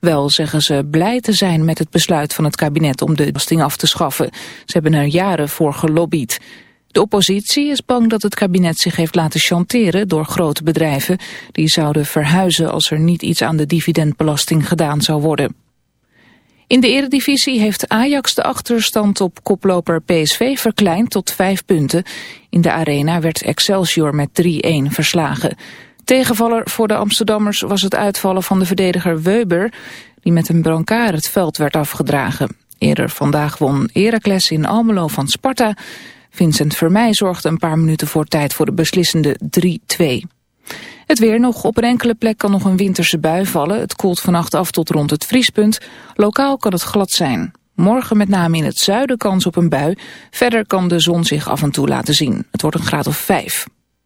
Wel zeggen ze blij te zijn met het besluit van het kabinet om de belasting af te schaffen. Ze hebben er jaren voor gelobbyd. De oppositie is bang dat het kabinet zich heeft laten chanteren door grote bedrijven. Die zouden verhuizen als er niet iets aan de dividendbelasting gedaan zou worden. In de eredivisie heeft Ajax de achterstand op koploper PSV verkleind tot vijf punten. In de arena werd Excelsior met 3-1 verslagen. Tegenvaller voor de Amsterdammers was het uitvallen van de verdediger Weber... die met een brancard het veld werd afgedragen. Eerder vandaag won Heracles in Almelo van Sparta. Vincent Vermeij zorgde een paar minuten voor tijd voor de beslissende 3-2. Het weer nog. Op een enkele plek kan nog een winterse bui vallen. Het koelt vannacht af tot rond het vriespunt. Lokaal kan het glad zijn. Morgen met name in het zuiden kans op een bui. Verder kan de zon zich af en toe laten zien. Het wordt een graad of 5.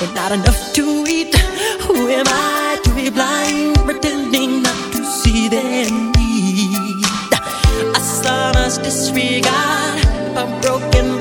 but not enough to eat. Who am I to be blind, pretending not to see their need? A son's disregard, a broken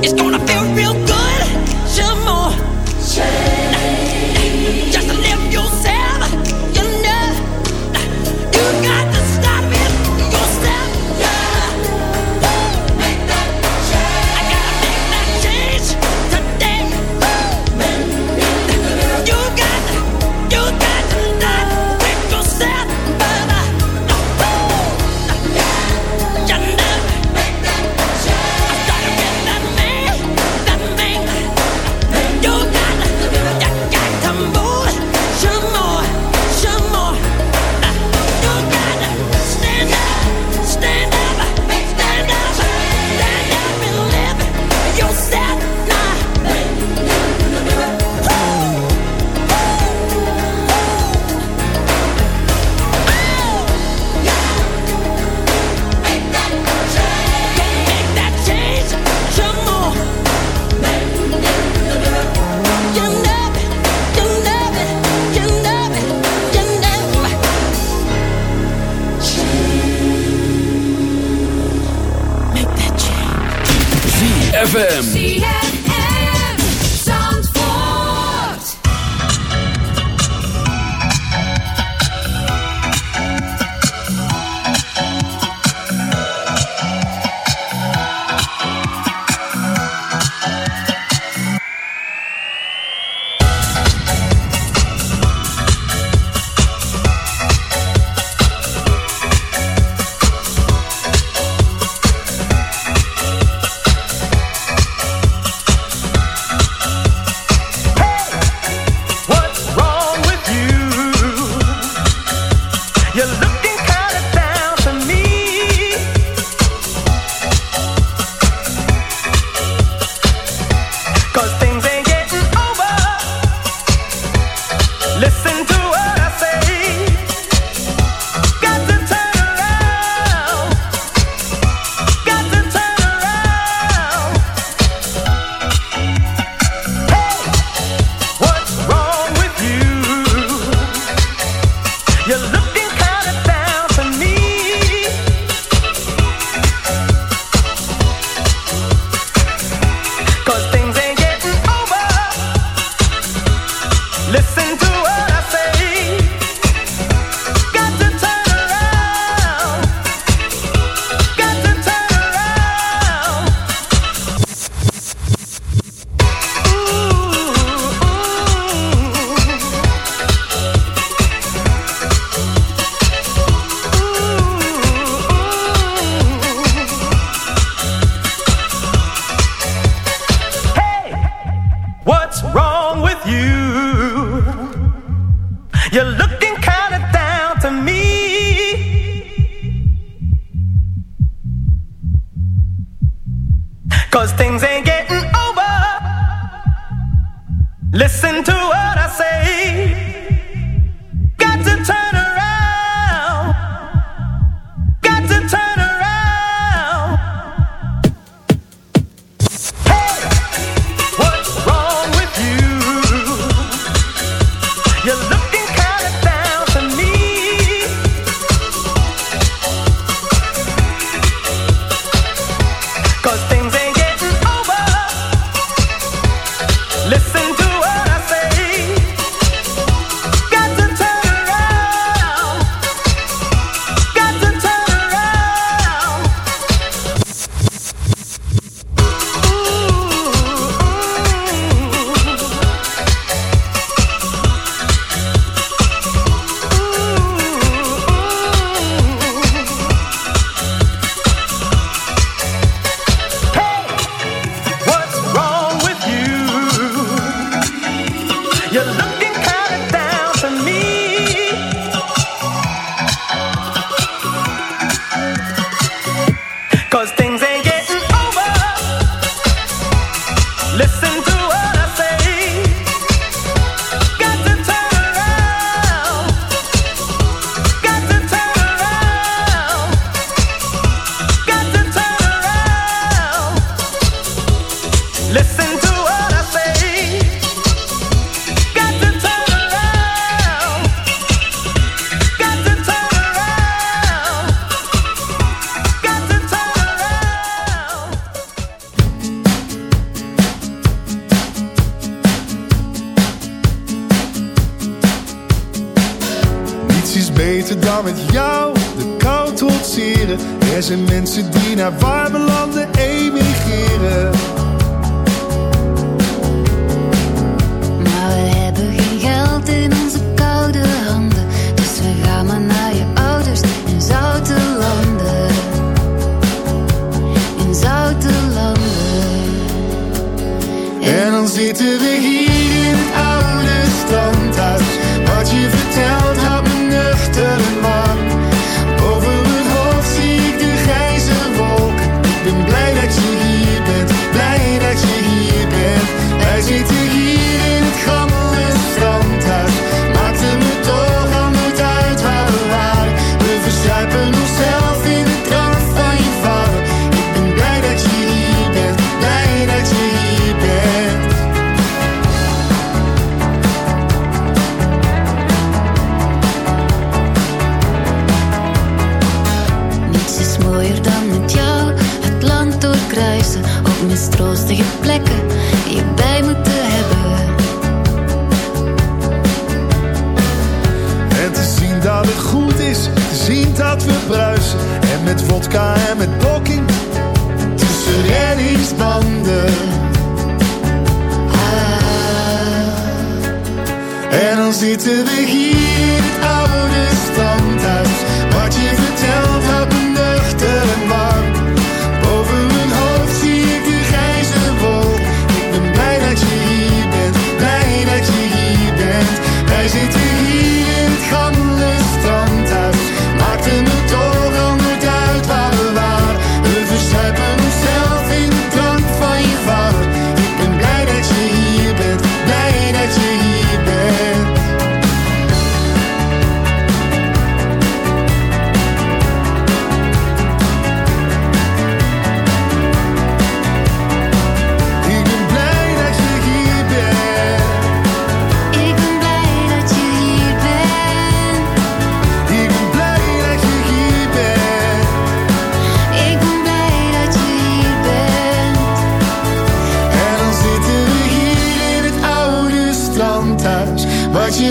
It's gonna feel real good.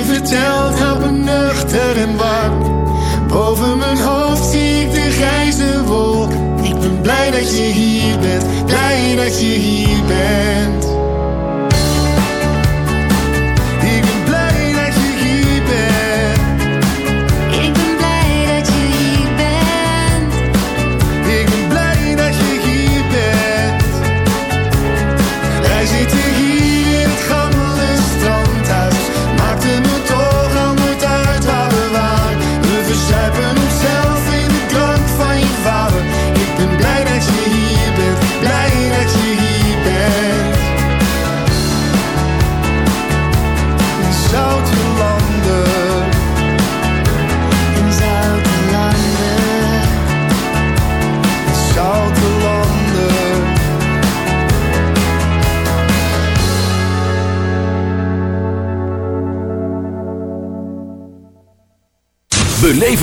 Vertelt hap een nuchter en warm. Boven mijn hoofd zie ik de grijze wolk. Ik ben blij dat je hier bent, blij dat je hier bent.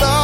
Love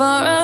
far away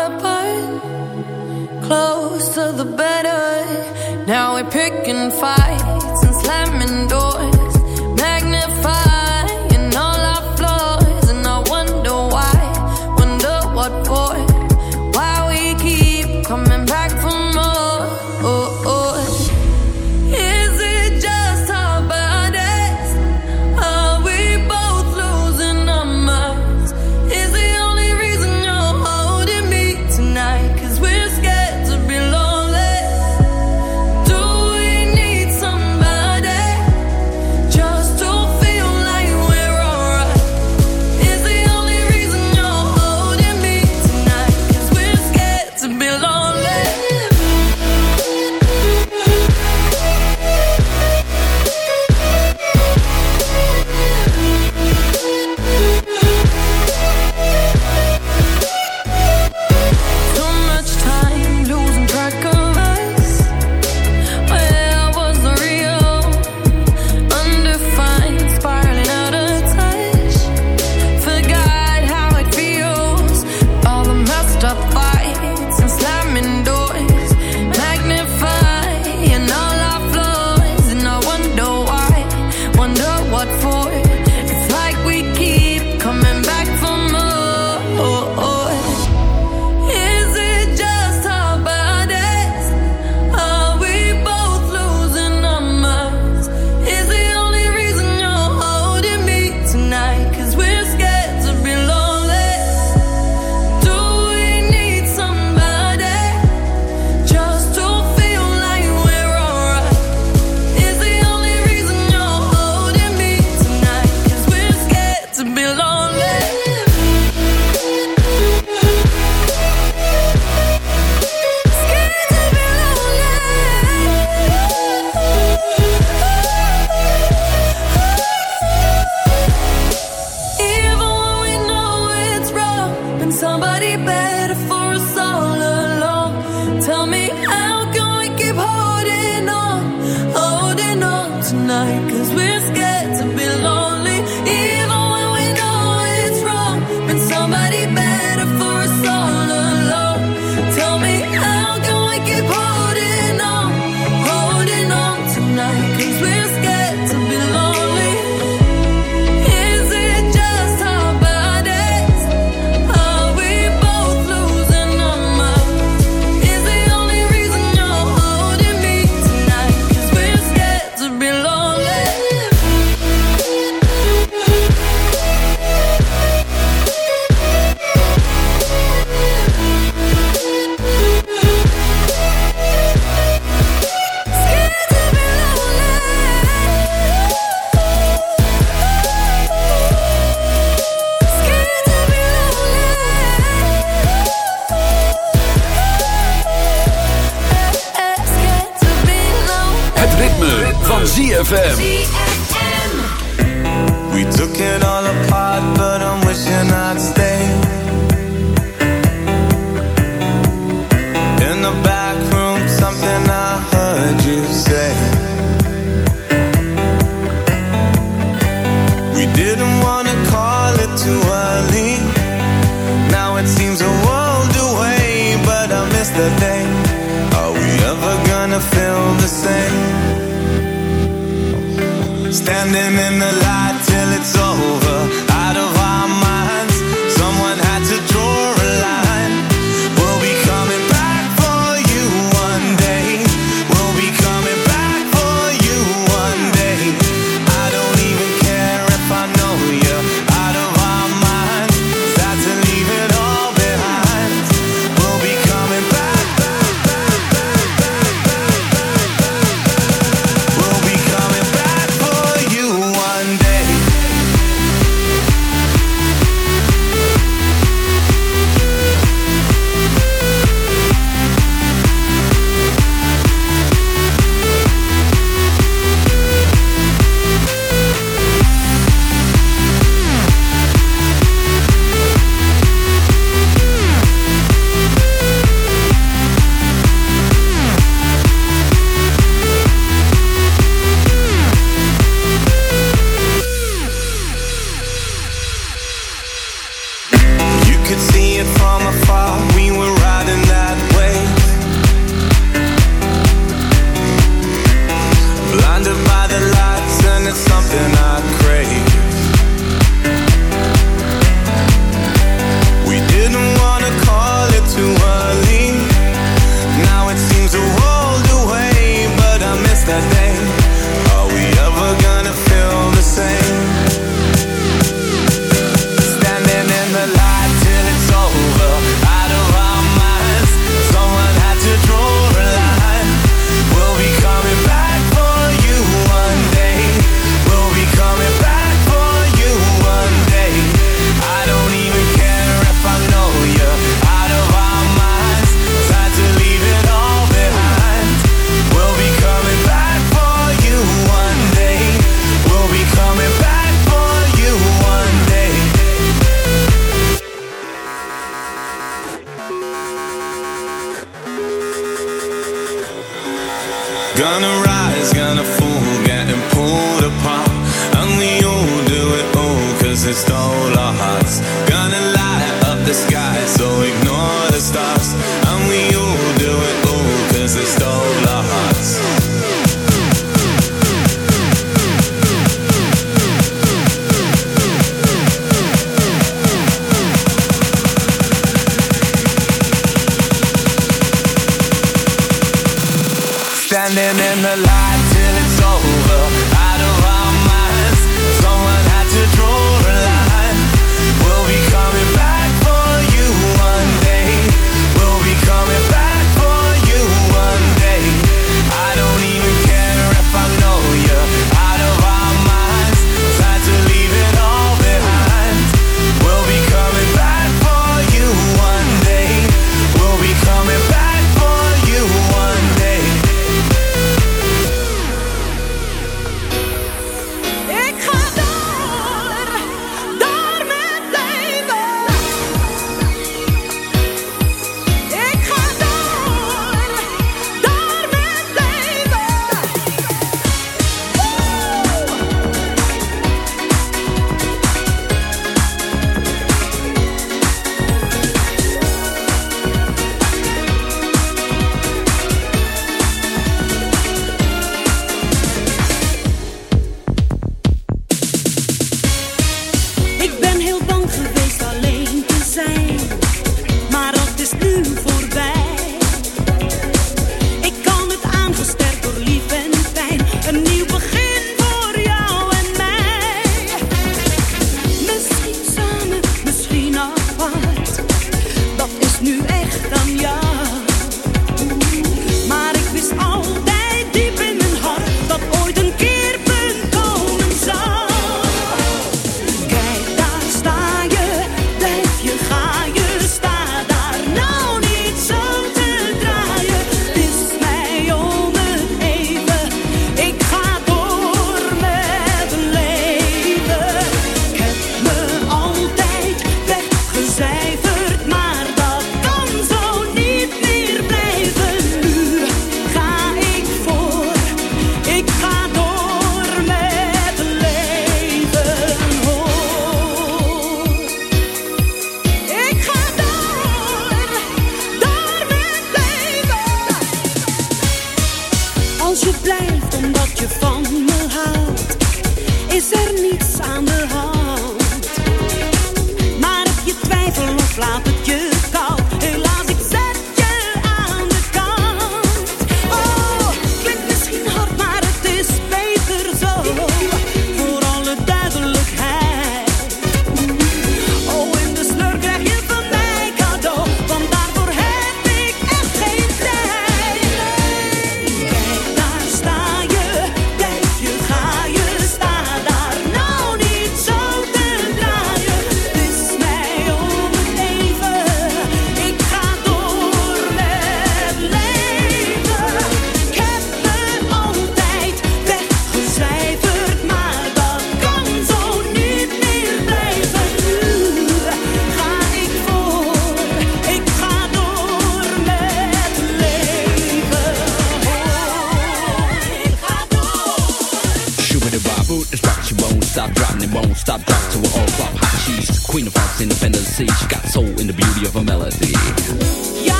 ZFM. We took it all apart, but I'm wishing I twijfel of laat het je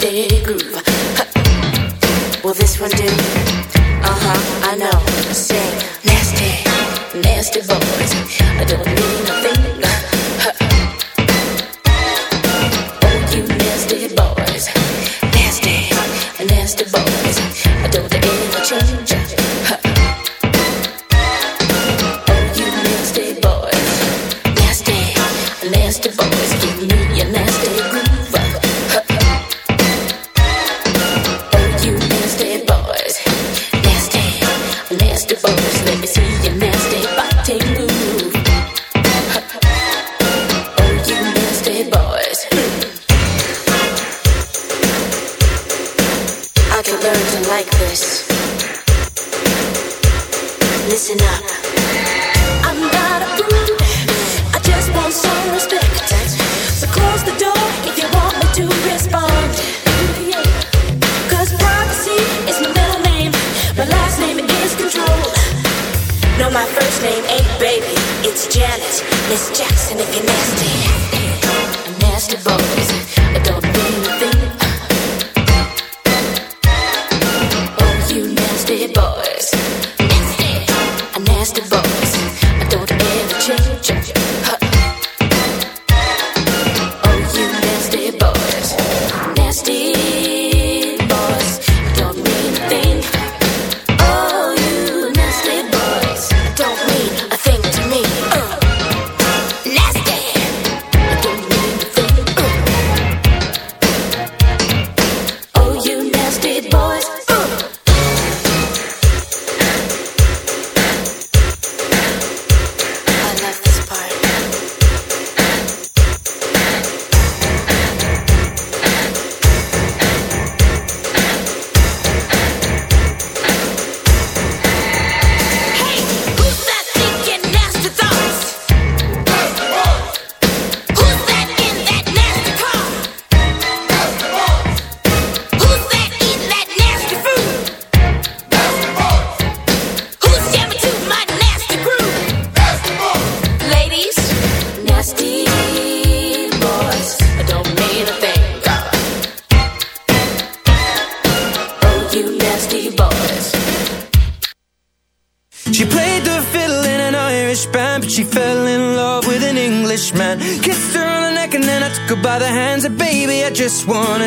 big groove. Huh. Will this one do? Uh huh, I know. Say nasty, nasty boys. I don't know.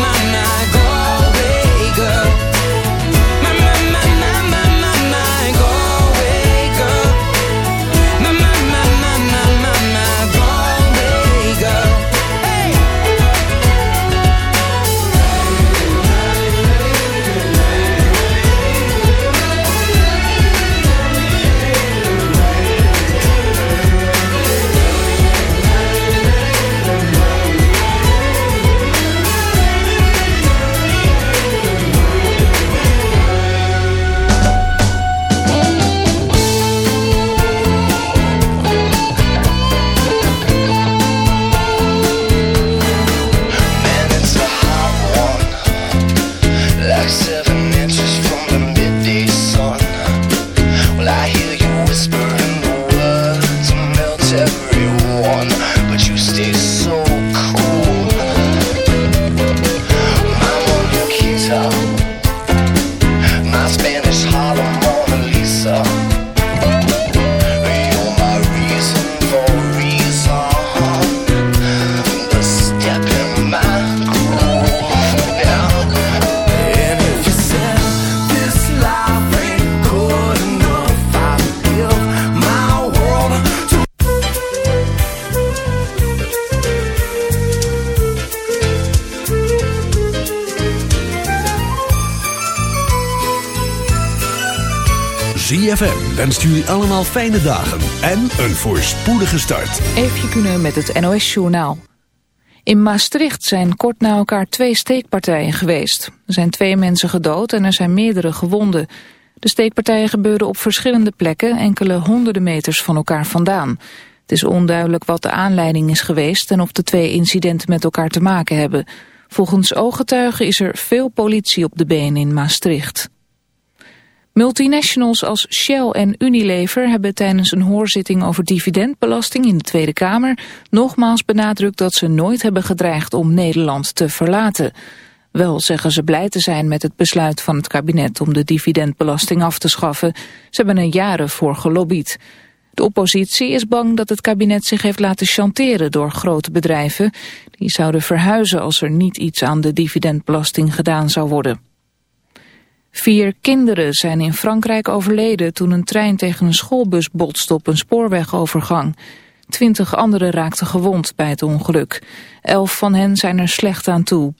my. Wenst jullie allemaal fijne dagen en een voorspoedige start. Even kunnen met het NOS-journaal. In Maastricht zijn kort na elkaar twee steekpartijen geweest. Er zijn twee mensen gedood en er zijn meerdere gewonden. De steekpartijen gebeurden op verschillende plekken, enkele honderden meters van elkaar vandaan. Het is onduidelijk wat de aanleiding is geweest en of de twee incidenten met elkaar te maken hebben. Volgens ooggetuigen is er veel politie op de been in Maastricht. Multinationals als Shell en Unilever hebben tijdens een hoorzitting over dividendbelasting in de Tweede Kamer nogmaals benadrukt dat ze nooit hebben gedreigd om Nederland te verlaten. Wel zeggen ze blij te zijn met het besluit van het kabinet om de dividendbelasting af te schaffen. Ze hebben er jaren voor gelobbyd. De oppositie is bang dat het kabinet zich heeft laten chanteren door grote bedrijven. Die zouden verhuizen als er niet iets aan de dividendbelasting gedaan zou worden. Vier kinderen zijn in Frankrijk overleden toen een trein tegen een schoolbus botste op een spoorwegovergang. Twintig anderen raakten gewond bij het ongeluk. Elf van hen zijn er slecht aan toe.